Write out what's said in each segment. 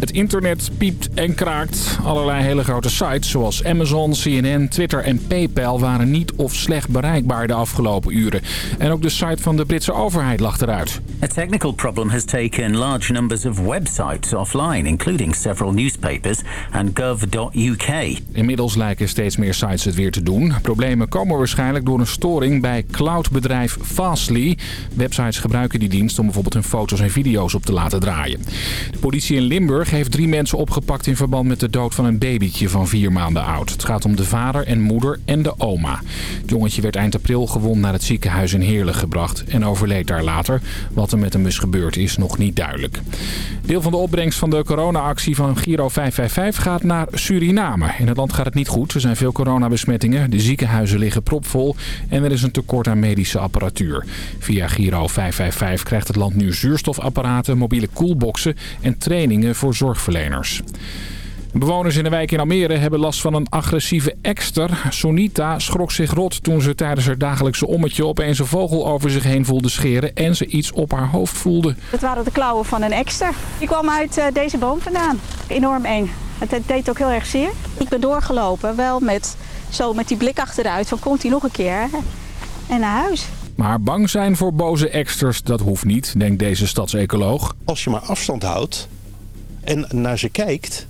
Het internet piept en kraakt. Allerlei hele grote sites zoals Amazon, CNN, Twitter en PayPal waren niet of slecht bereikbaar de afgelopen uren. En ook de site van de Britse overheid lag eruit. A technical problem has taken large numbers of websites offline, including several newspapers and gov.uk. Inmiddels lijken steeds meer sites het weer te doen. Problemen komen waarschijnlijk door een storing bij cloudbedrijf Fastly. Websites gebruiken die dienst om bijvoorbeeld hun foto's en video's op te laten draaien. De politie in Limburg heeft drie mensen opgepakt in verband met de dood van een babytje van vier maanden oud. Het gaat om de vader en moeder en de oma. Het jongetje werd eind april gewond naar het ziekenhuis in Heerlen gebracht en overleed daar later. Wat er met hem is gebeurd is nog niet duidelijk. Deel van de opbrengst van de corona-actie van Giro 555 gaat naar Suriname. In het land gaat het niet goed. Er zijn veel coronabesmettingen, de ziekenhuizen liggen propvol en er is een tekort aan medische apparatuur. Via Giro 555 krijgt het land nu zuurstofapparaten, mobiele koelboxen en trainingen voor zorgverleners. Bewoners in de wijk in Almere hebben last van een agressieve ekster. Sonita schrok zich rot toen ze tijdens haar dagelijkse ommetje opeens een vogel over zich heen voelde scheren en ze iets op haar hoofd voelde. Het waren de klauwen van een ekster. Die kwam uit uh, deze boom vandaan. Enorm eng. Het, het deed ook heel erg zeer. Ik ben doorgelopen, wel met, zo met die blik achteruit van komt hij nog een keer en naar huis. Maar bang zijn voor boze eksters, dat hoeft niet, denkt deze stadsecoloog. Als je maar afstand houdt en naar ze kijkt,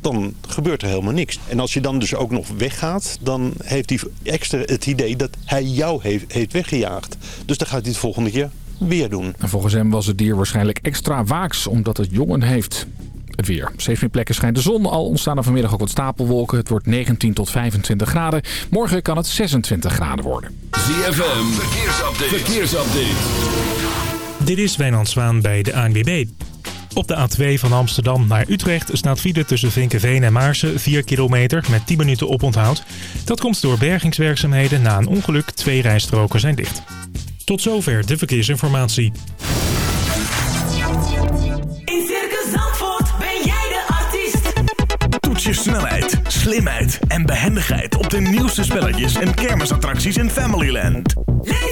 dan gebeurt er helemaal niks. En als je dan dus ook nog weggaat, dan heeft die extra het idee dat hij jou heeft, heeft weggejaagd. Dus dan gaat hij het volgende keer weer doen. En volgens hem was het dier waarschijnlijk extra waaks omdat het jongen heeft. Het weer. Op steeds meer plekken schijnt de zon. Al ontstaan er vanmiddag ook wat stapelwolken. Het wordt 19 tot 25 graden. Morgen kan het 26 graden worden. ZFM, verkeersupdate. verkeersupdate. Dit is Wijnand Zwaan bij de ANWB. Op de A2 van Amsterdam naar Utrecht staat file tussen Vinkenveen en Maarsen 4 kilometer met 10 minuten oponthoud. Dat komt door bergingswerkzaamheden na een ongeluk. Twee rijstroken zijn dicht. Tot zover de verkeersinformatie. In Circus Zandvoort ben jij de artiest. Toets je snelheid, slimheid en behendigheid op de nieuwste spelletjes en kermisattracties in Familyland. Leef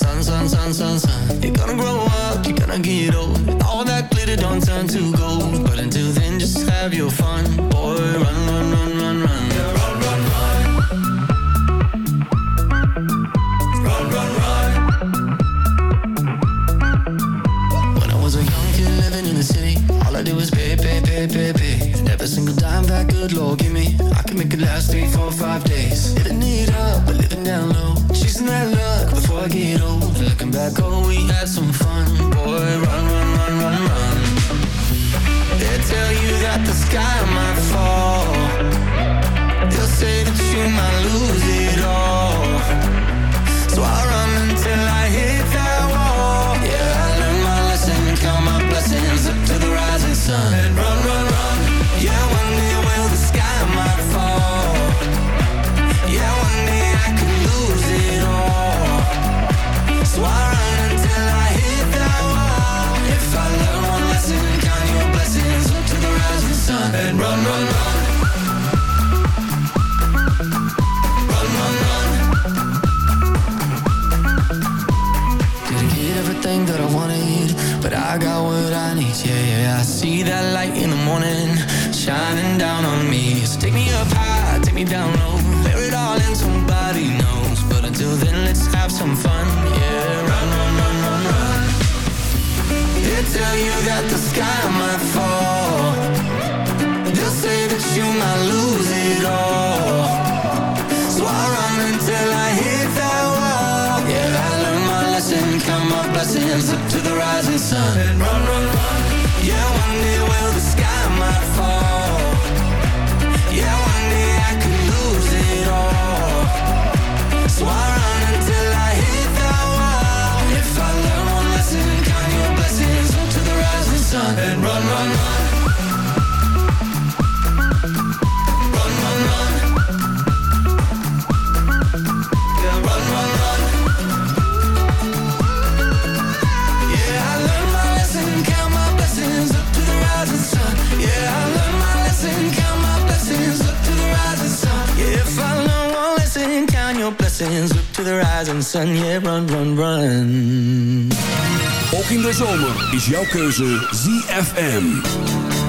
sun, sun, sun, sun, sun. You're gonna grow up, you're gonna give sun. rising sun, yeah, run, run, run. Ook in de zomer is jouw keuze ZFM.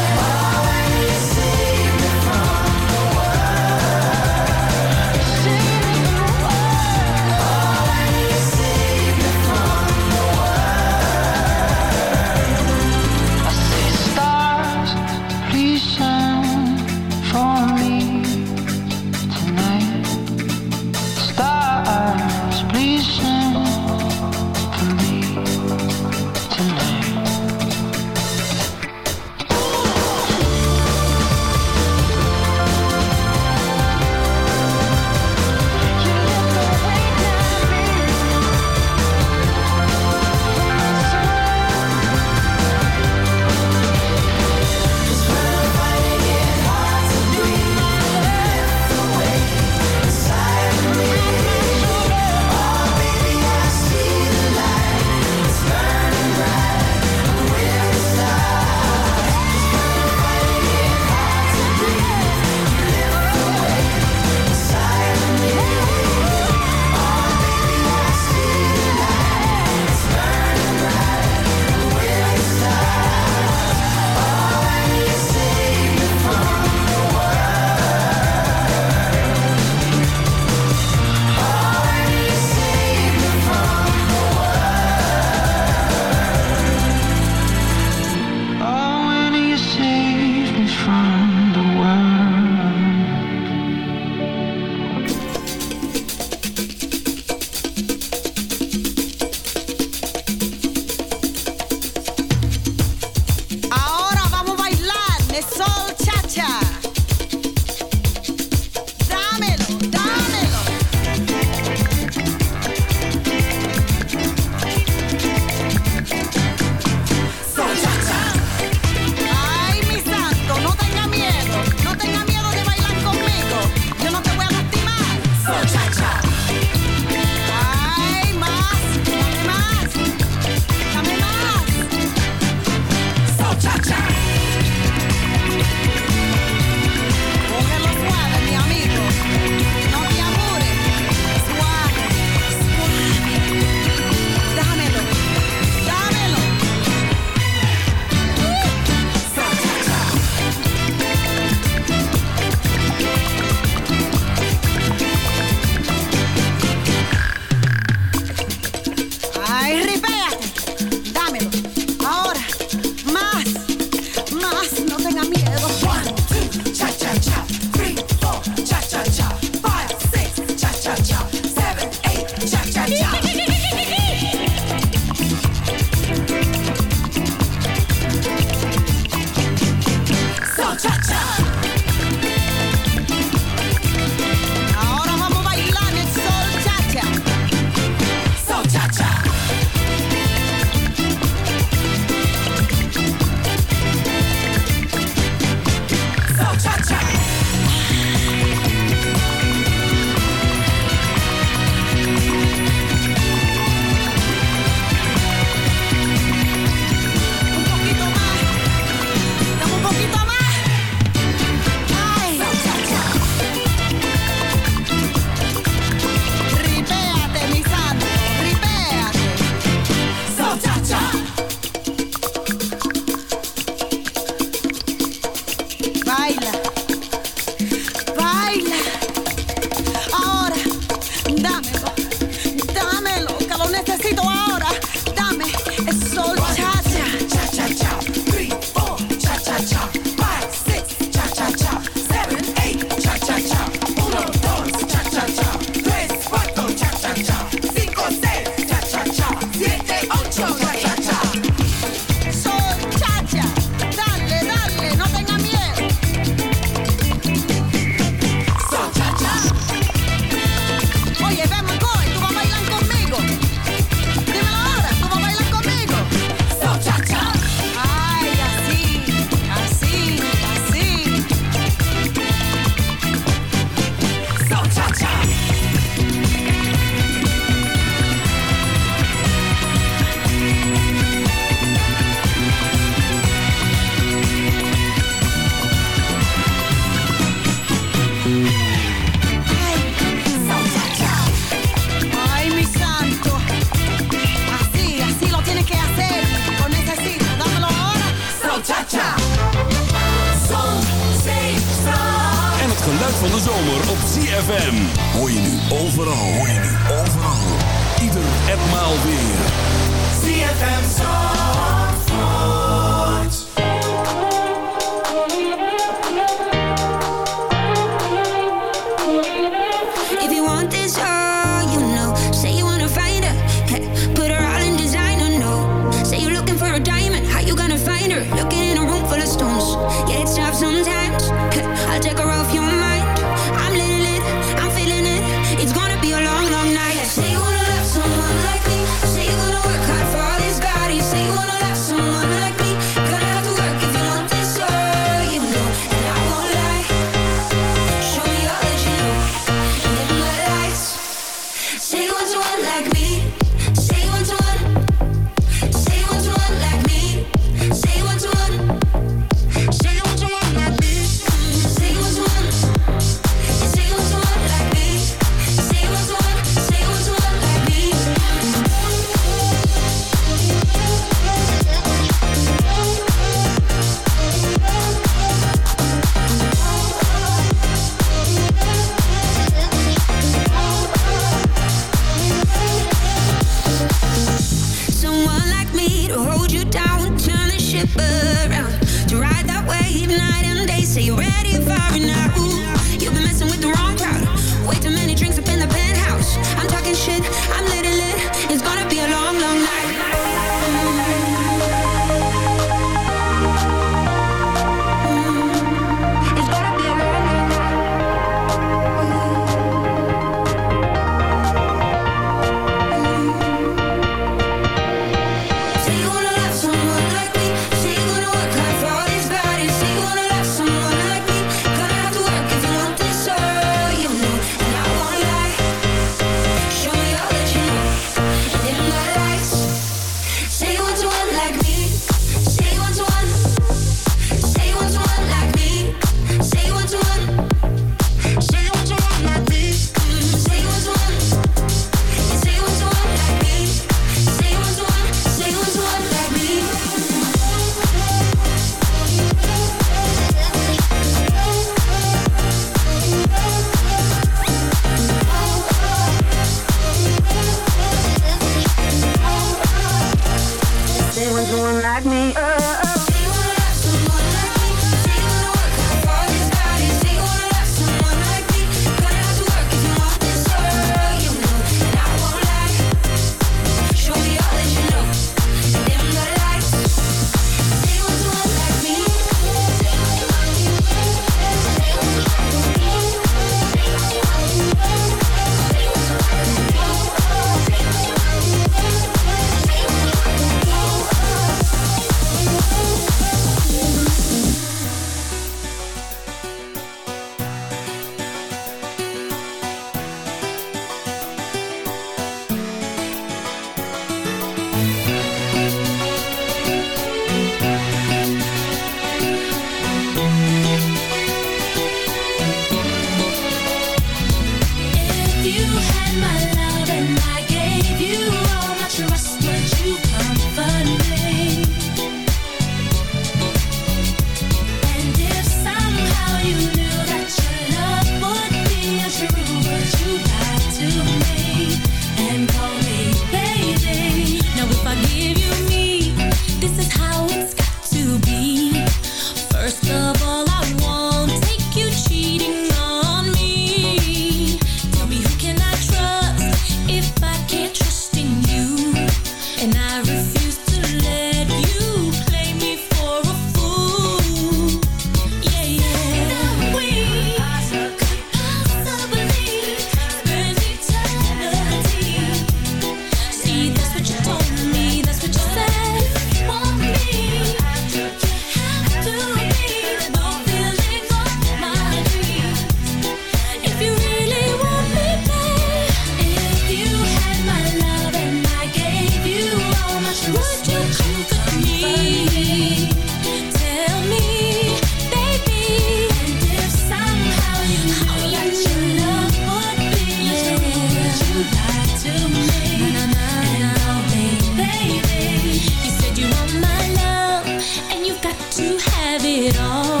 have it all,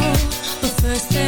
but first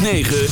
9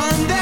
One day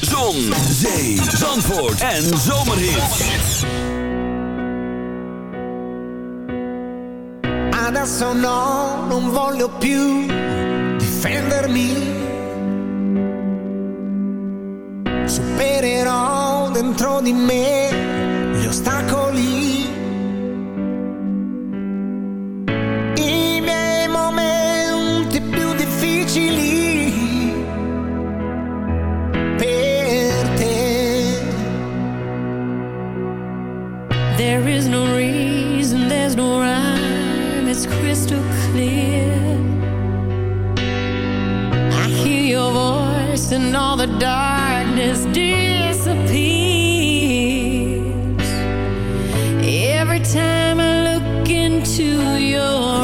Zon, zee, zandvoort en zomerhit. Adesso no, non voglio più into your